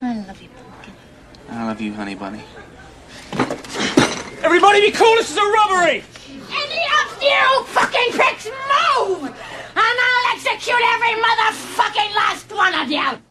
I love you, pumpkin. I love you, honey bunny. Everybody be cool, this is a robbery! Any of you fucking pricks move! And I'll execute every motherfucking last one of you!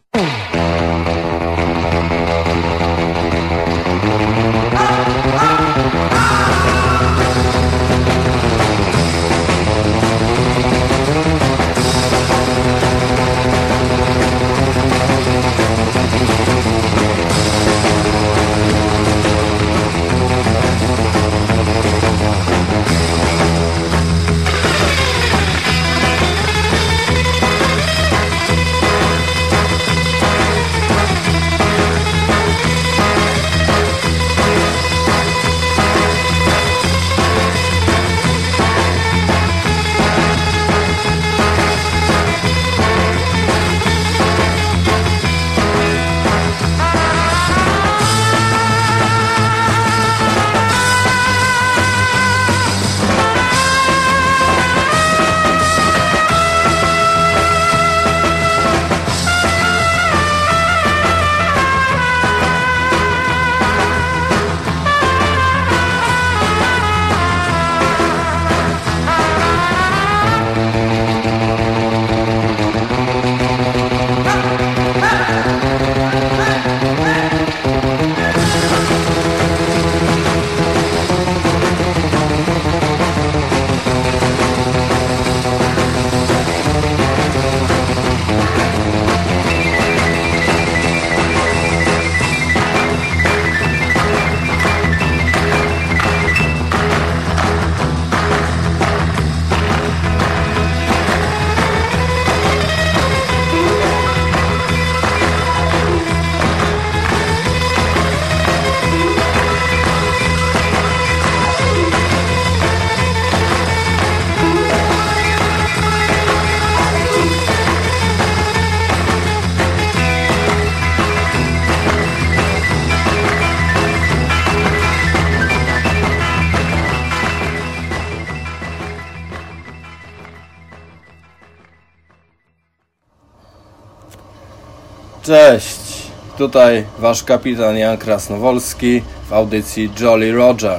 Cześć, tutaj wasz kapitan Jan Krasnowolski w audycji Jolly Roger.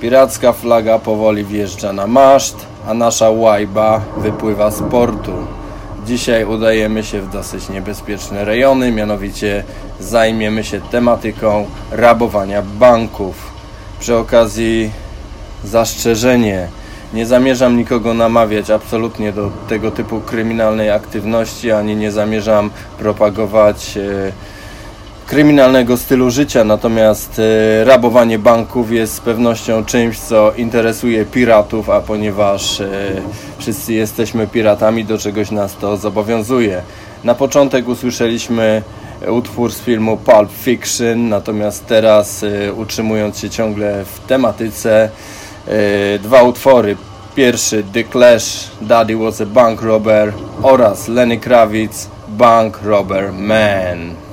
Piracka flaga powoli wjeżdża na maszt, a nasza łajba wypływa z portu. Dzisiaj udajemy się w dosyć niebezpieczne rejony, mianowicie zajmiemy się tematyką rabowania banków. Przy okazji zastrzeżenie. Nie zamierzam nikogo namawiać absolutnie do tego typu kryminalnej aktywności, ani nie zamierzam propagować e, kryminalnego stylu życia. Natomiast e, rabowanie banków jest z pewnością czymś, co interesuje piratów, a ponieważ e, wszyscy jesteśmy piratami, do czegoś nas to zobowiązuje. Na początek usłyszeliśmy utwór z filmu Pulp Fiction, natomiast teraz utrzymując się ciągle w tematyce, dwa utwory. Pierwszy The Clash, Daddy Was a Bank Robber oraz Lenny Kravitz, Bank Robber Man.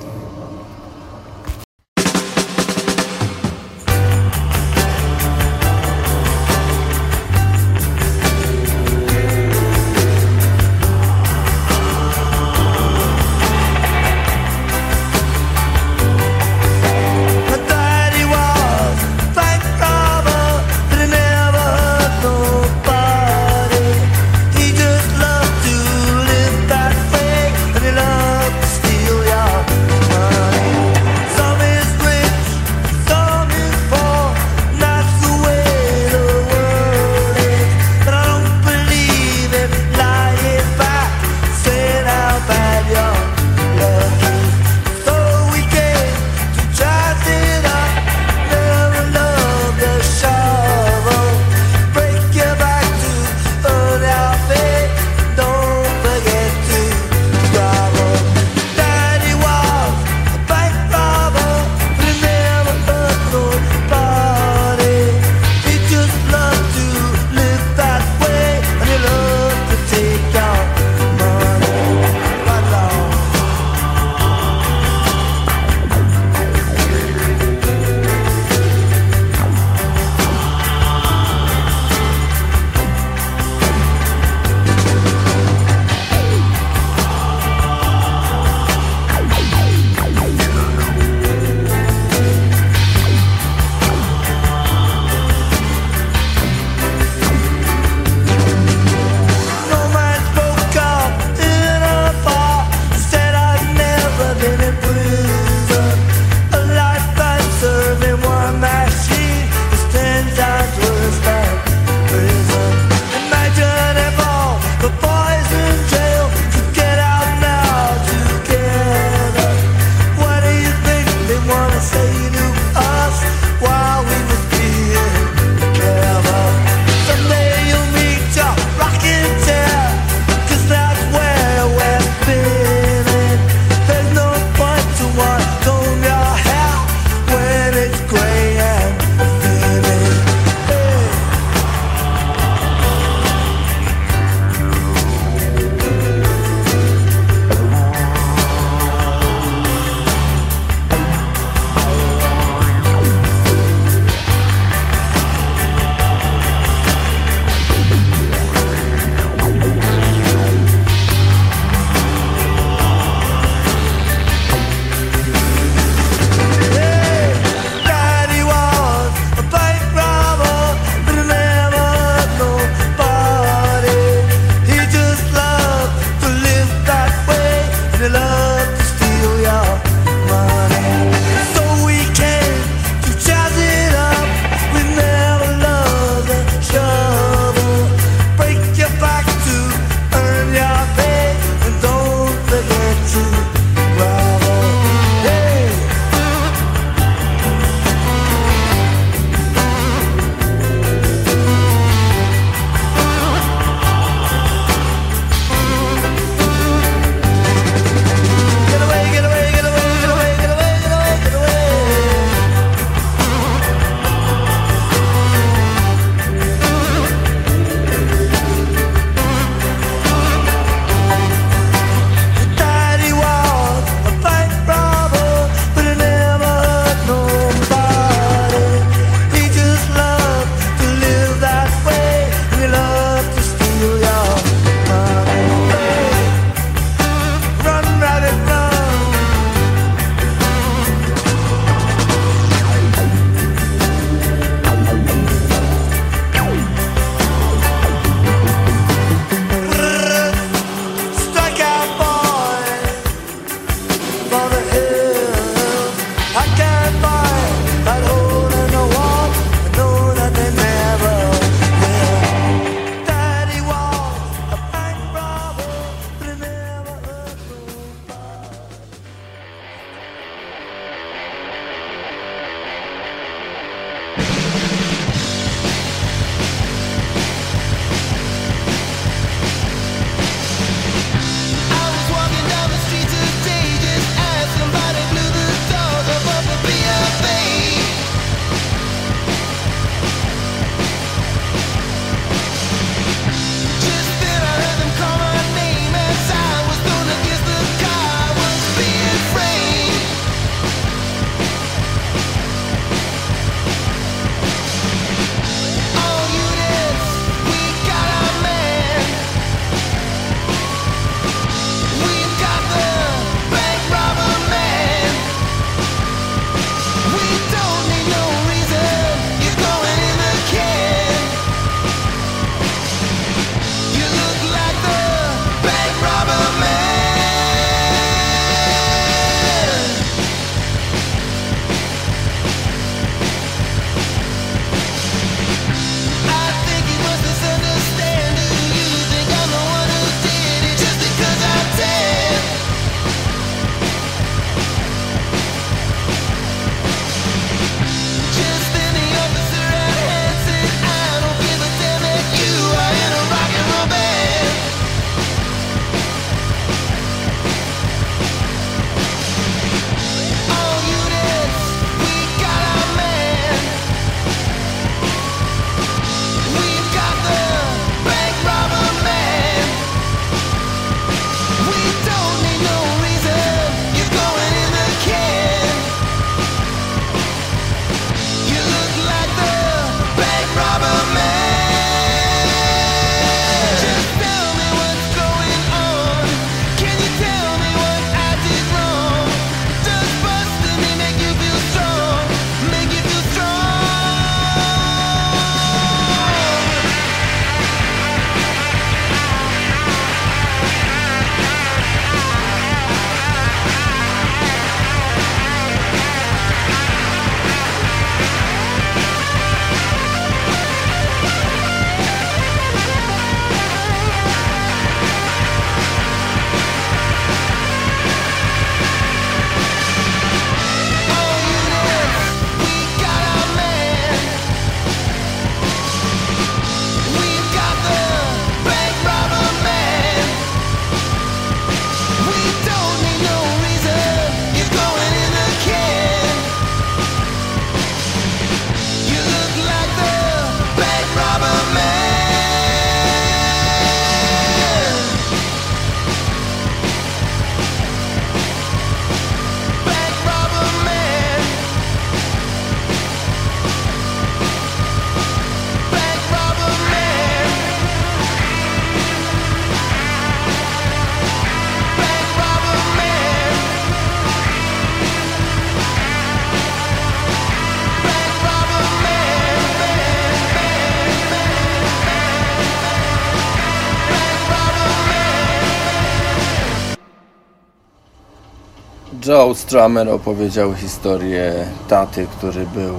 Paul Stramer opowiedział historię taty, który był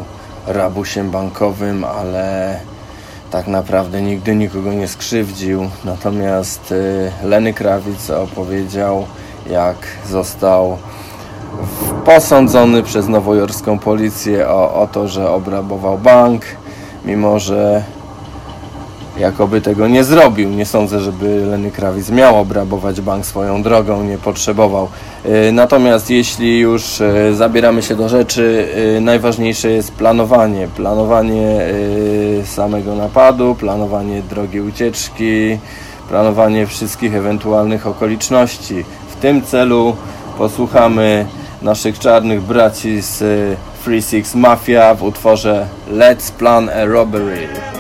rabusiem bankowym, ale tak naprawdę nigdy nikogo nie skrzywdził. Natomiast y, Leny Krawic opowiedział, jak został posądzony przez nowojorską policję o, o to, że obrabował bank, mimo że jakoby tego nie zrobił. Nie sądzę, żeby Lenny Krawic miał obrabować bank swoją drogą, nie potrzebował. Y, natomiast jeśli już y, zabieramy się do rzeczy, y, najważniejsze jest planowanie. Planowanie samego napadu, planowanie drogi ucieczki, planowanie wszystkich ewentualnych okoliczności. W tym celu posłuchamy naszych czarnych braci z Free Six Mafia w utworze Let's Plan a Robbery.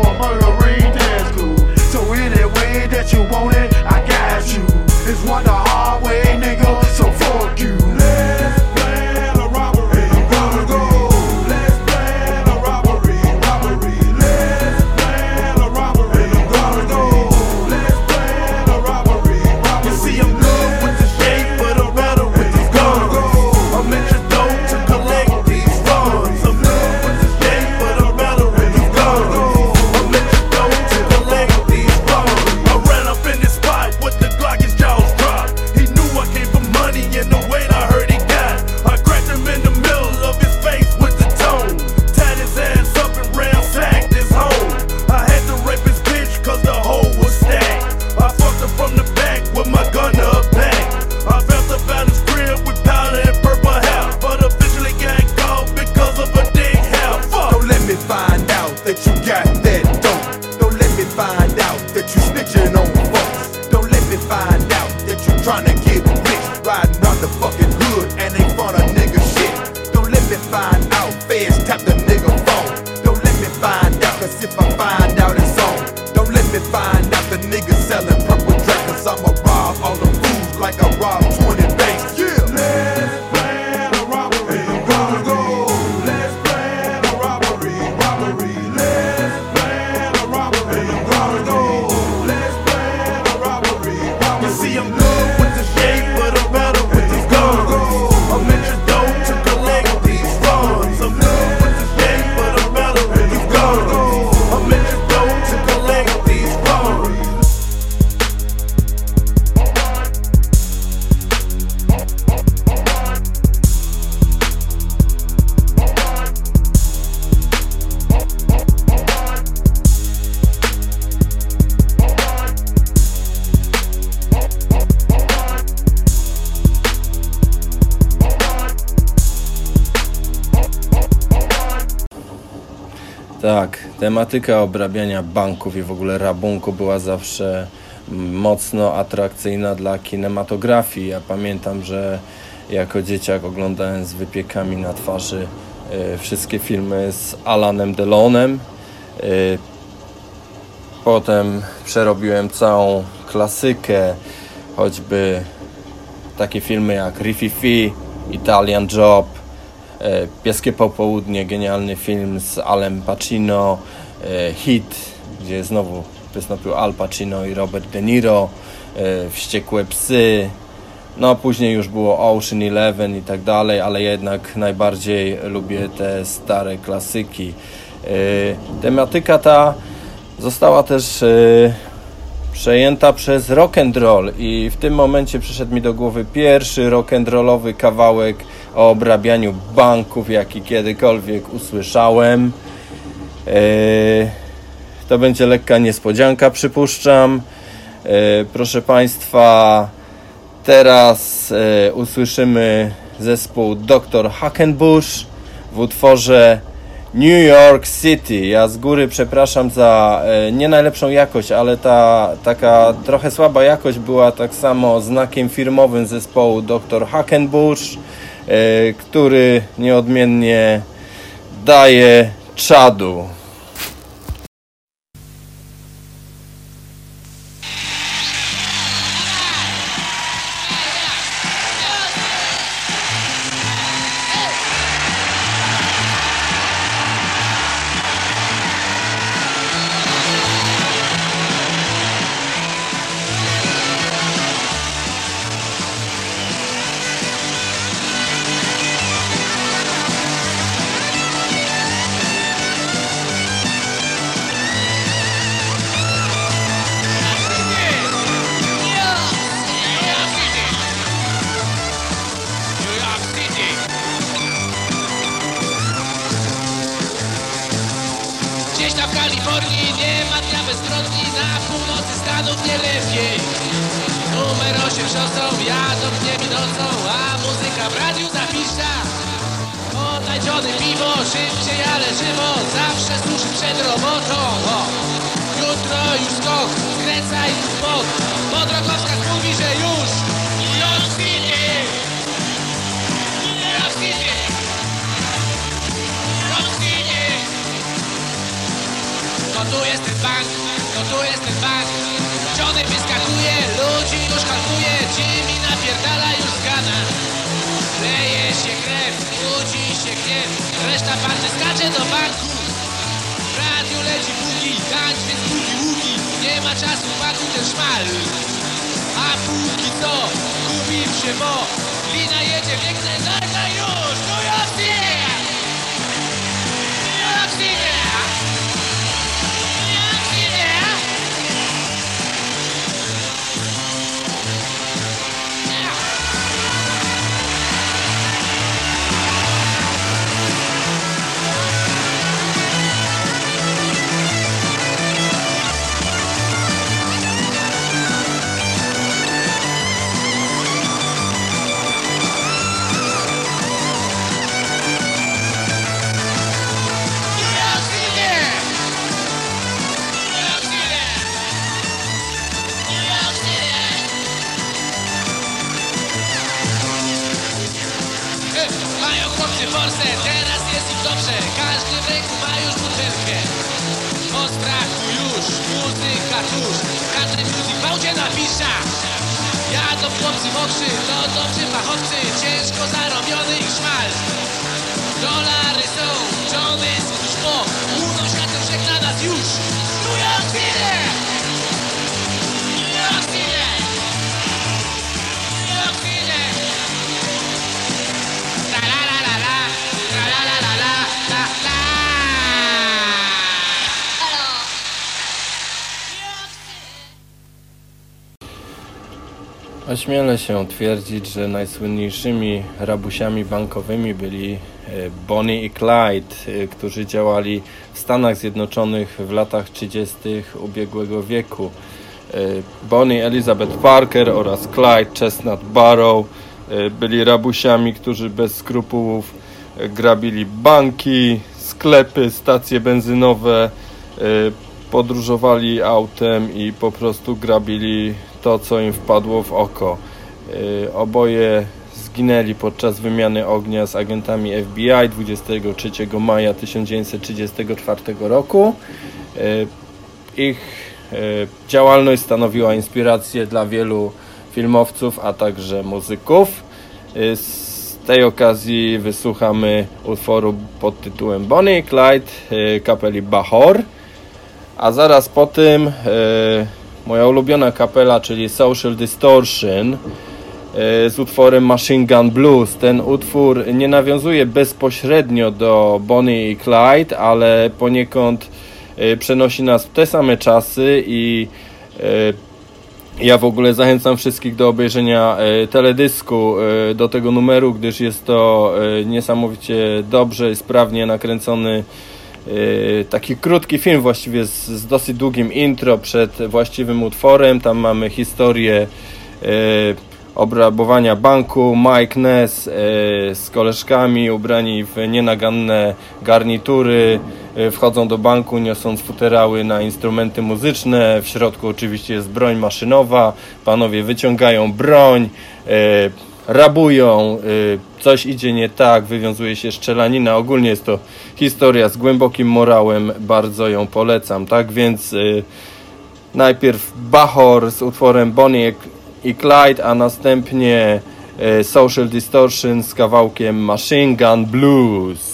a murdering dance crew. So any way that you want it, I got you. It's one the hard way, nigga. Tematyka obrabiania banków i w ogóle rabunku była zawsze mocno atrakcyjna dla kinematografii. Ja pamiętam, że jako dzieciak oglądałem z wypiekami na twarzy e, wszystkie filmy z Alanem Delonem. E, potem przerobiłem całą klasykę, choćby takie filmy jak Riffy Fee, Italian Job, E, Pieskie Popołudnie, genialny film z Alem Pacino, e, Hit, gdzie znowu wystąpił Al Pacino i Robert De Niro, e, Wściekłe Psy, no a później już było Ocean Eleven i tak dalej, ale jednak najbardziej lubię te stare klasyki. Tematyka ta została też przejęta przez rock and roll i w tym momencie przyszedł mi do głowy pierwszy rock and rollowy kawałek o obrabianiu banków, jaki kiedykolwiek usłyszałem. E, to będzie lekka niespodzianka, przypuszczam. E, proszę Państwa, teraz e, usłyszymy zespół Dr. Hackenbush w utworze New York City. Ja z góry przepraszam za nie najlepszą jakość, ale ta taka trochę słaba jakość była tak samo znakiem firmowym zespołu Dr. Hackenbush który nieodmiennie daje czadu. Budzi się gniew Reszta bandy skacze do banku. W radiu leci buki, tańcz więc buki łuki. Nie ma czasu, pakuj ten szmal. A póki co, gubił się, bo Lina jedzie, biegnę, zagra już New York chłopcy mokrzy, to dobrzy fachowcy Ciężko zarobiony ich szmal Dolary są, Johnny tuż po Główną światem żegna nas już New York City! Ośmielę się twierdzić, że najsłynniejszymi rabusiami bankowymi byli e, Bonnie i Clyde, e, którzy działali w Stanach Zjednoczonych w latach 30. ubiegłego wieku. E, Bonnie Elizabeth Parker oraz Clyde Chestnut Barrow byli rabusiami, którzy bez skrupułów grabili banki, sklepy, stacje benzynowe, podróżowali autem i po prostu grabili to, co im wpadło w oko. Y, Oboje zginęli podczas wymiany ognia z agentami FBI 23 maja 1934 roku. Y, Ich y, działalność stanowiła inspirację dla wielu filmowców, a także muzyków. Z tej okazji wysłuchamy utworu pod tytułem Bonnie Clyde kapeli Bahor. A zaraz po tym moja ulubiona kapela, czyli Social Distortion e, z utworem Machine Gun Blues. Ten utwór nie nawiązuje bezpośrednio do Bonnie i Clyde, ale poniekąd e, przenosi nas w te same czasy i e, ja w ogóle zachęcam wszystkich do obejrzenia teledysku do tego numeru, gdyż jest to niesamowicie dobrze i sprawnie nakręcony Yy, taki krótki film właściwie z, z, dosyć długim intro przed właściwym utworem. Tam mamy historię yy, obrabowania banku. Mike Ness yy, z koleżkami ubrani w nienaganne garnitury wchodzą do banku niosąc futerały na instrumenty muzyczne. W środku oczywiście jest broń maszynowa. Panowie wyciągają broń rabują, y, coś idzie nie tak, wywiązuje się szczelanina. Ogólnie jest to historia z głębokim morałem, bardzo ją polecam. Tak więc y, najpierw Bahor z utworem Bonnie i Clyde, a następnie y, Social Distortion z kawałkiem Machine Gun Blues.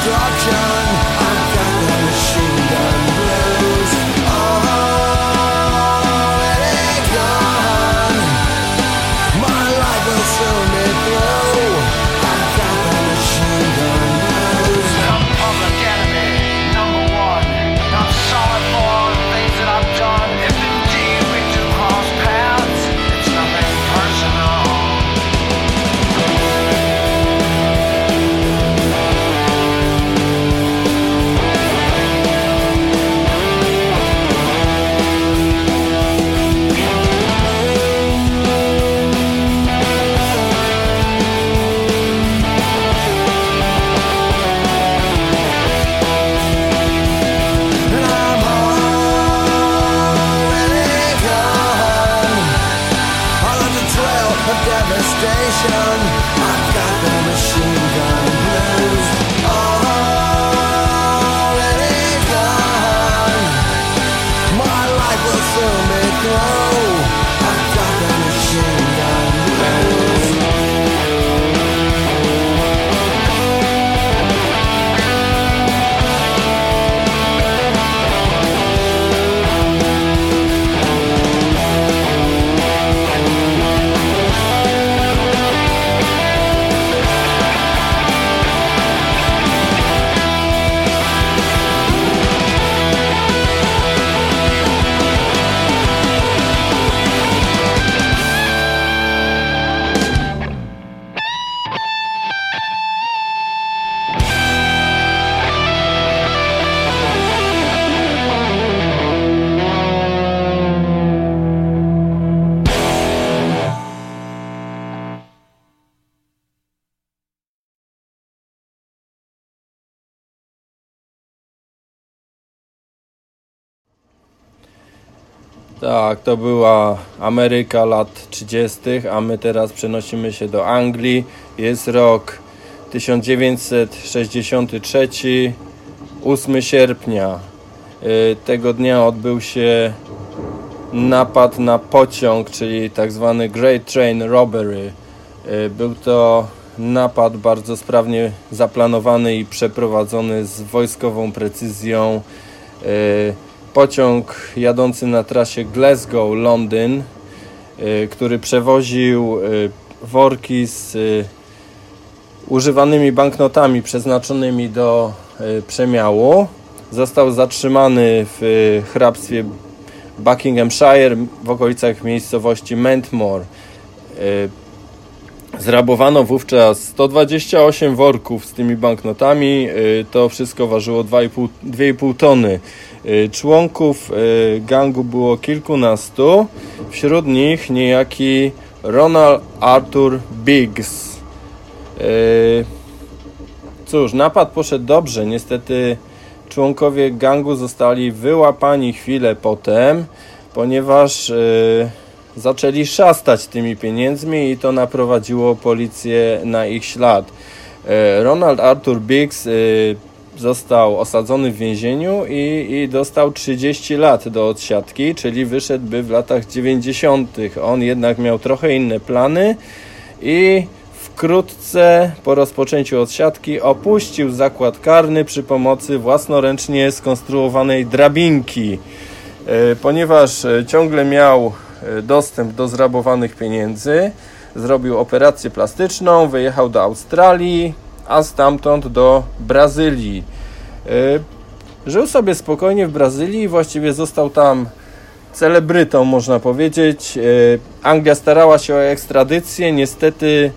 destruction. Tak, to była Ameryka lat 30., a my teraz przenosimy się do Anglii. Jest rok 1963, 8 sierpnia. Y, Tego dnia odbył się napad na pociąg, czyli tak zwany Great Train Robbery. Y, Był to napad bardzo sprawnie zaplanowany i przeprowadzony z wojskową precyzją. Pociąg jadący na trasie Glasgow-Londyn, y, który przewoził y, worki z y, używanymi banknotami przeznaczonymi do przemiału. Został zatrzymany w hrabstwie Buckinghamshire w okolicach miejscowości Mentmore. Zrabowano wówczas 128 worków z tymi banknotami. To wszystko ważyło 2,5 2,5 tony. Y, Członków y, gangu było kilkunastu. Wśród nich niejaki Ronald Arthur Biggs. Y, Cóż, napad poszedł dobrze. Niestety członkowie gangu zostali wyłapani chwilę potem, ponieważ zaczęli szastać tymi pieniędzmi i to naprowadziło policję na ich ślad. E, Ronald Arthur Biggs został osadzony w więzieniu i, i dostał 30 lat do odsiadki, czyli wyszedłby w latach 90. On jednak miał trochę inne plany i wkrótce po rozpoczęciu odsiadki opuścił zakład karny przy pomocy własnoręcznie skonstruowanej drabinki. E, Ponieważ e, ciągle miał e, dostęp do zrabowanych pieniędzy, zrobił operację plastyczną, wyjechał do Australii, a stamtąd do Brazylii. E, Żył sobie spokojnie w Brazylii właściwie został tam celebrytą, można powiedzieć. E, Anglia starała się o ekstradycję, niestety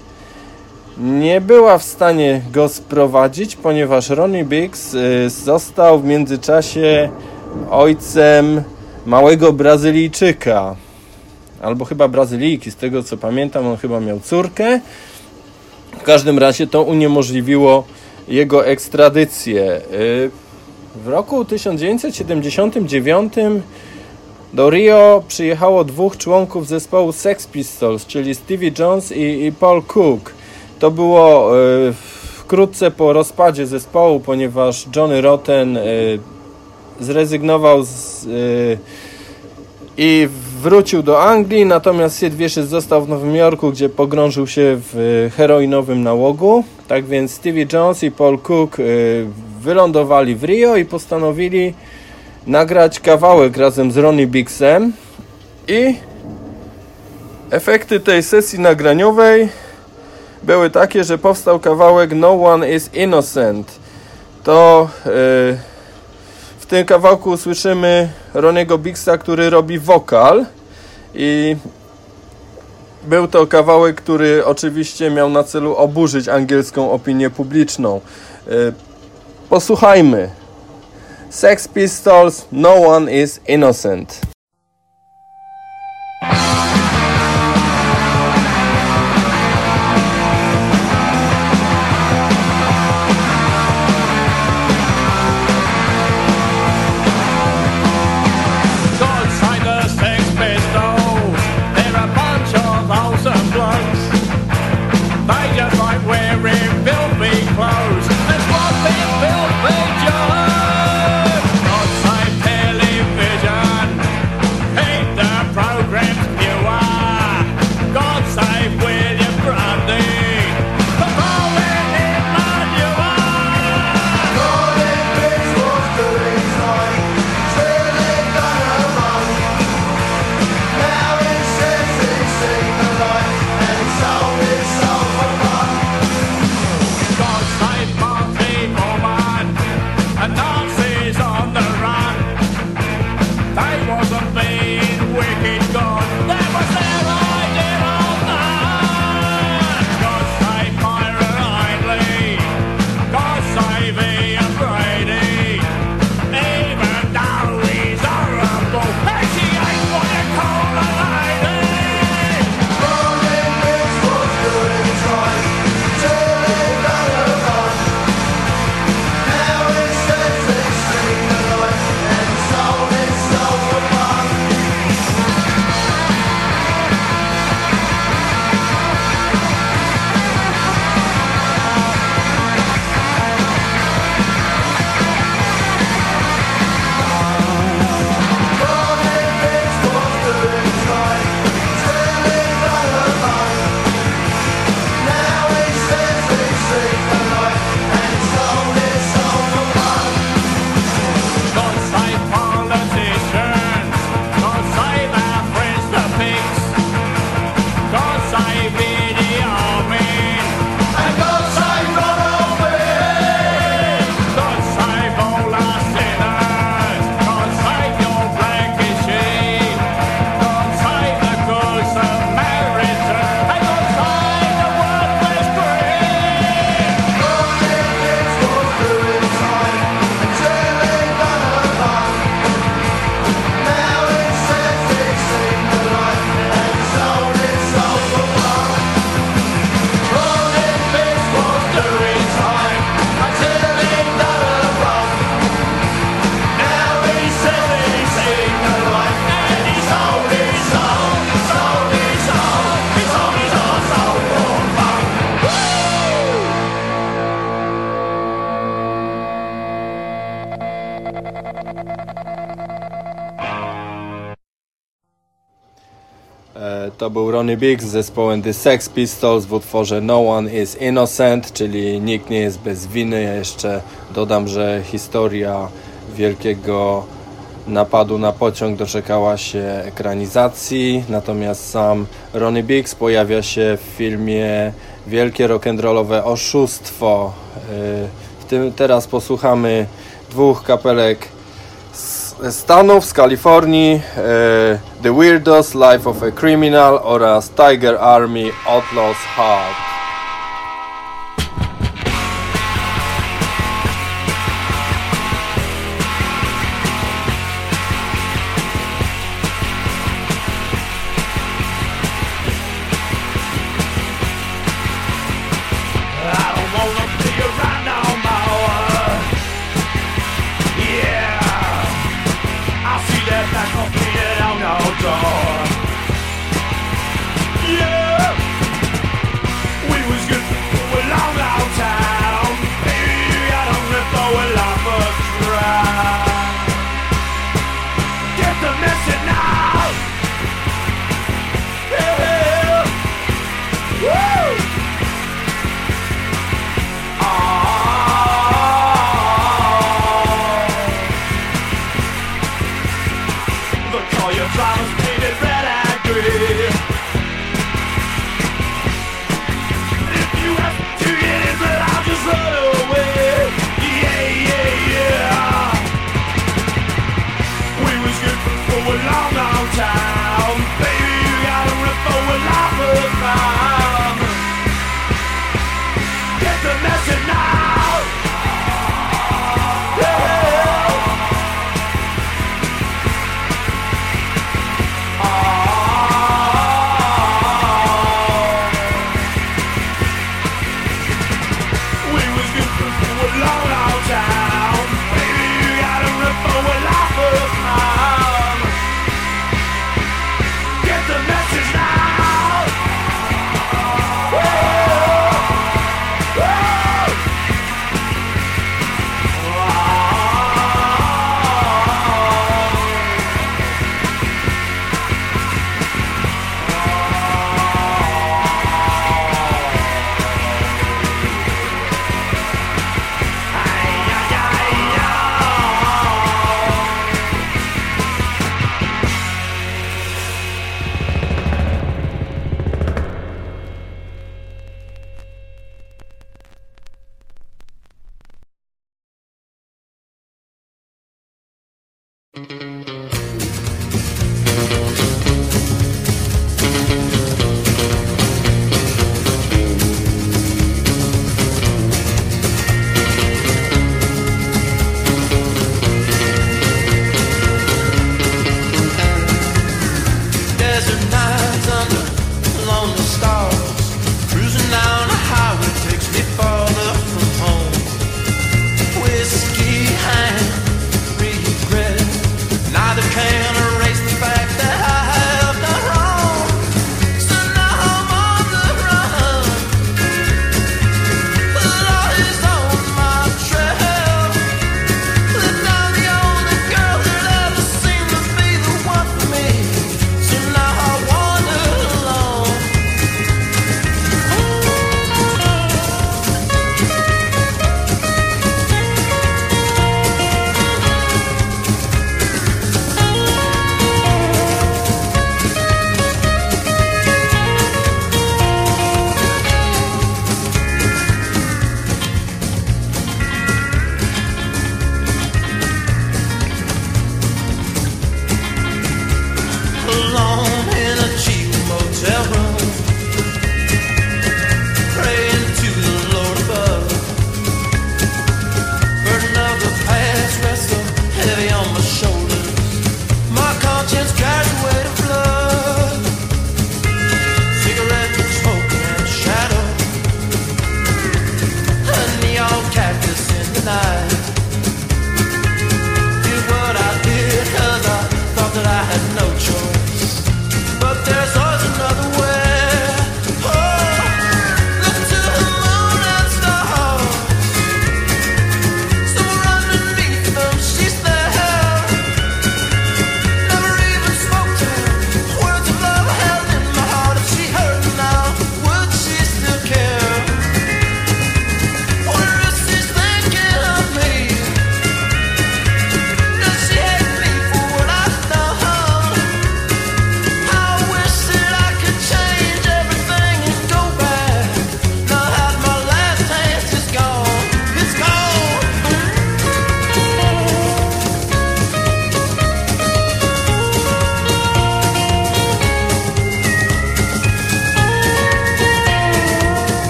nie była w stanie go sprowadzić, ponieważ Ronnie Biggs y, został w międzyczasie ojcem małego Brazylijczyka. Albo chyba Brazylijki, z tego co pamiętam, on chyba miał córkę. W każdym razie to uniemożliwiło jego ekstradycję. Y, W roku 1979 do Rio przyjechało dwóch członków zespołu Sex Pistols, czyli Stevie Jones i, i Paul Cook. To było e, wkrótce po rozpadzie zespołu, ponieważ Johnny Rotten e, zrezygnował z, e, i wrócił do Anglii, natomiast Sid Vicious został w Nowym Jorku, gdzie pogrążył się w heroinowym nałogu. Tak więc Stevie Jones i Paul Cook e, wylądowali w Rio i postanowili nagrać kawałek razem z Ronnie Biggsem i efekty tej sesji nagraniowej były takie, że powstał kawałek No One Is Innocent. To yy, w tym kawałku słyszymy Roniego Biggsa, który robi wokal i był to kawałek, który oczywiście miał na celu oburzyć angielską opinię publiczną. Yy, posłuchajmy. Sex Pistols, No One Is Innocent. To był Ronnie Biggs z zespołem The Sex Pistols w utworze No One Is Innocent, czyli nikt nie jest bez winy. Ja jeszcze dodam, że historia wielkiego napadu na pociąg doczekała się ekranizacji, natomiast sam Ronnie Biggs pojawia się w filmie Wielkie rock'n'rollowe oszustwo. Y, w tym teraz posłuchamy dwóch kapelek Stanów, z Kalifornii e, The Weirdos, Life of a Criminal oraz Tiger Army Outlaws Heart.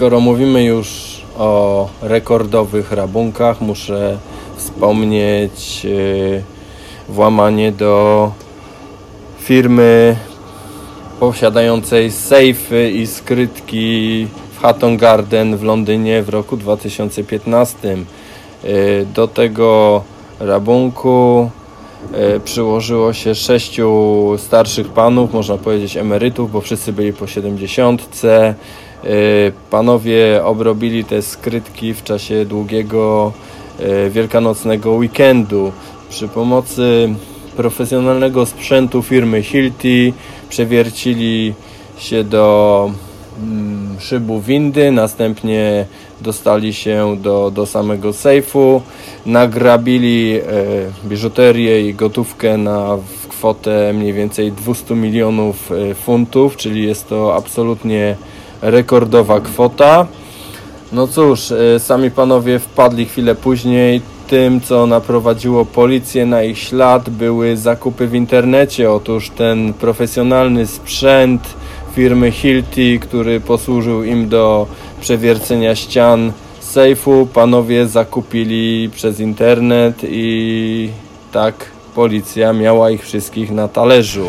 Skoro mówimy już o rekordowych rabunkach, muszę wspomnieć yy, włamanie do firmy posiadającej sejfy i skrytki w Hatton Garden w Londynie w roku 2015. Yy, Do tego rabunku yy, przyłożyło się sześciu starszych panów, można powiedzieć emerytów, bo wszyscy byli po 70. Yy, Panowie obrobili te skrytki w czasie długiego yy, wielkanocnego weekendu. Przy pomocy profesjonalnego sprzętu firmy Hilti przewiercili się do mm, szybu windy, następnie dostali się do, do samego sejfu, nagrabili e, biżuterię i gotówkę na kwotę mniej więcej 200 milionów e, funtów, czyli jest to absolutnie rekordowa kwota. No cóż, e, sami panowie wpadli chwilę później. Tym, co naprowadziło policję na ich ślad, były zakupy w internecie. Otóż ten profesjonalny sprzęt firmy Hilti, który posłużył im do przewiercenia ścian sejfu, panowie zakupili przez internet i tak policja miała ich wszystkich na talerzu.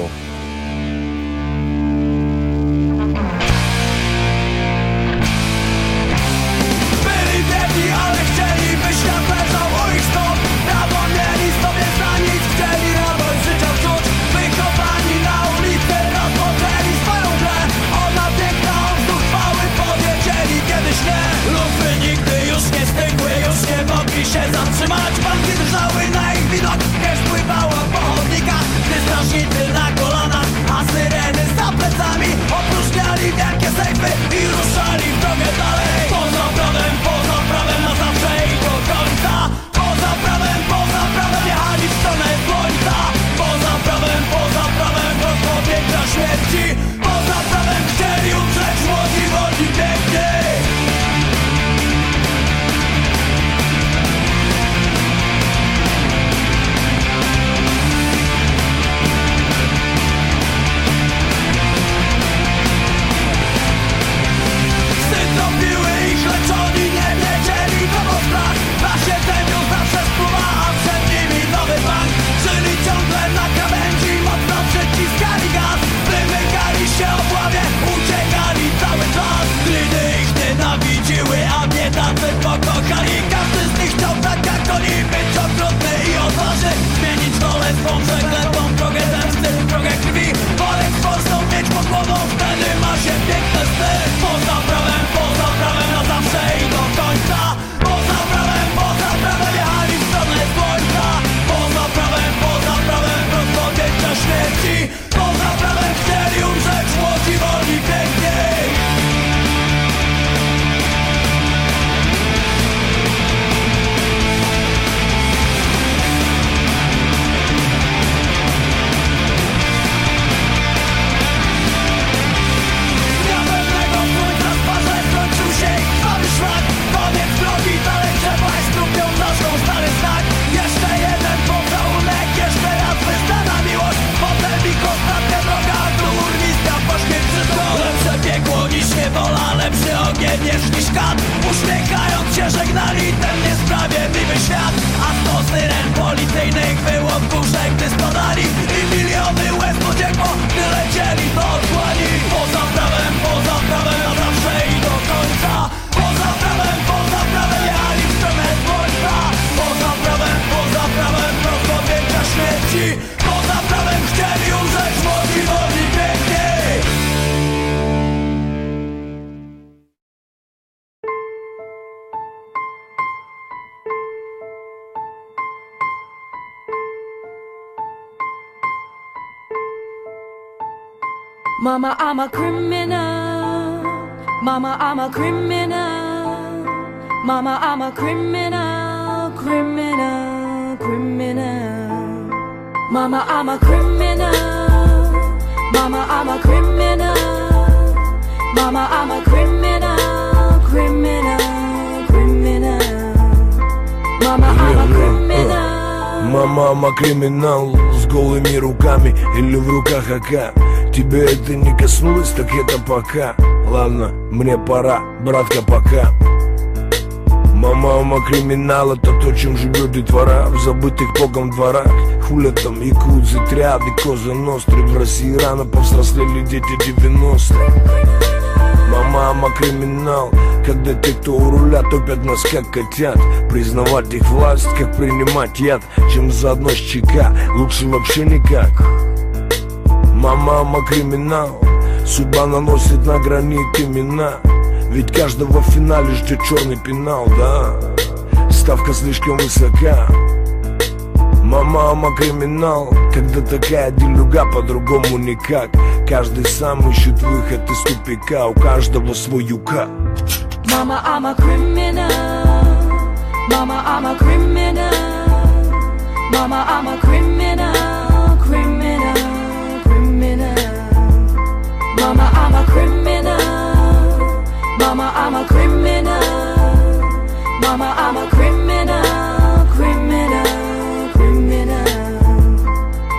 Mama, I'm a criminal. Mama, I'm a criminal, criminal, criminal. Mama, I'm a criminal. Mama, I'm a criminal. Mama, I'm a criminal, criminal, criminal. Mama, I'm a criminal. Мама, мама криминал с голыми руками или в руках АК Тебе это не коснулось, так это пока Ладно, мне пора, братка, пока. Мама, мама криминал, это то, чем живет детвора В забытых богом дворах Хуля там якудзы, тряды, козы, ностры. В России рано повзрослели дети 90-х Мама, мама криминал Когда те, кто у руля, топят нас как котят. Признавать их власть, как принимать яд Чем заодно с ЧК, лучше вообще никак. Мама, мама криминал Судьба наносит на гранит имена. Ведь каждого в финале ждет черный пенал, да? Ставка слишком высока. Мама, мама криминал. Когда такая делюга, по-другому никак. Каждый сам ищет выход из тупика. У каждого свой юка. Mama, I'm a criminal. Mama, I'm a criminal. Mama, Mama, I'm a criminal. Mama, I'm a criminal. Criminal, criminal.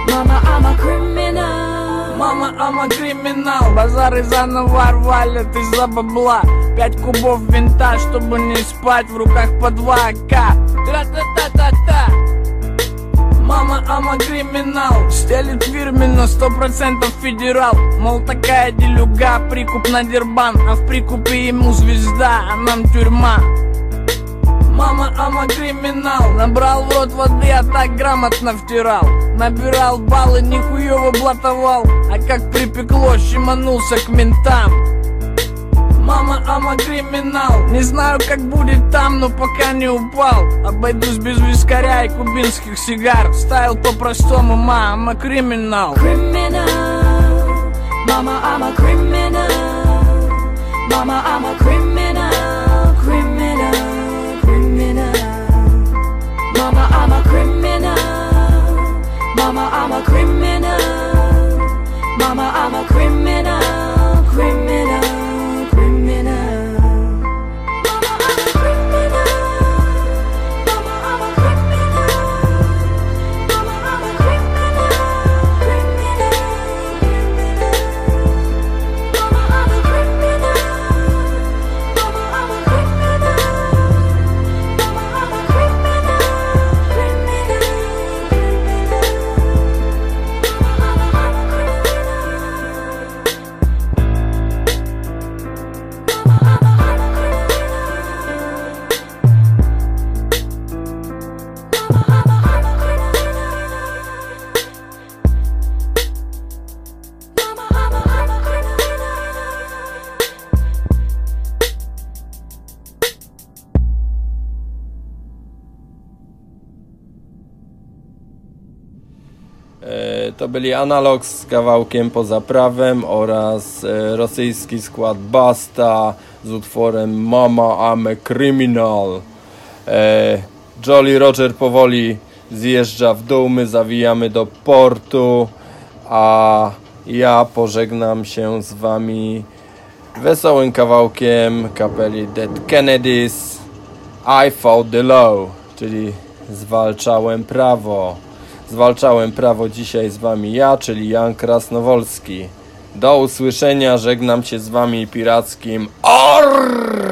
Mama, I'm a criminal. Мама, ама криминал Базары заново валят из-за бабла Пять кубов винта, чтобы не спать В руках по 2 АК Тра-та-та-та-та Мама, ама криминал Стелит фирменно, сто процентов федерал. Мол, такая делюга, прикуп на дербан А в прикупе ему звезда, а нам тюрьма. Мама, ама криминал Набрал в рот воды, а так грамотно втирал. Набирал баллы, нихуево блатовал. А как припекло, щеманулся к ментам Мама, ама криминал Не знаю, как будет там, но пока не упал. Обойдусь без вискаря и кубинских сигар. Стайл по-простому, мама, криминал Криминал Мама, ама криминал Мама, ама криминал Криминал Криминал Мама, ама криминал Мама, ама криминал Мама, I'm a criminal, criminal. Byli Analog z kawałkiem Poza Prawem oraz e, rosyjski skład Basta z utworem Mama I'm a Criminal. E, Jolly Roger powoli zjeżdża w dół, my zawijamy do portu, a ja pożegnam się z wami wesołym kawałkiem kapeli Dead Kennedys I fought the law, czyli zwalczałem prawo. Zwalczałem prawo dzisiaj z wami ja, czyli Jan Krasnowolski. Do usłyszenia, żegnam się z wami pirackim ORR!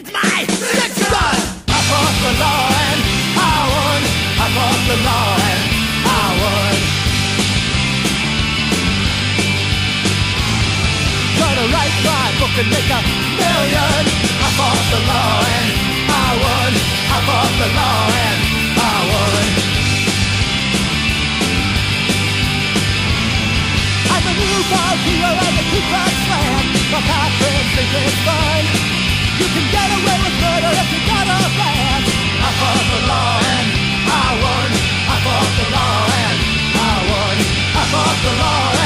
with my six gun. I fought the law and I won. I fought the law and I won. Gonna write my book and make a million. I fought the law and I won. I fought the law and I won. I'm a newborn hero and the Ku Klux Klan. My past friends think the law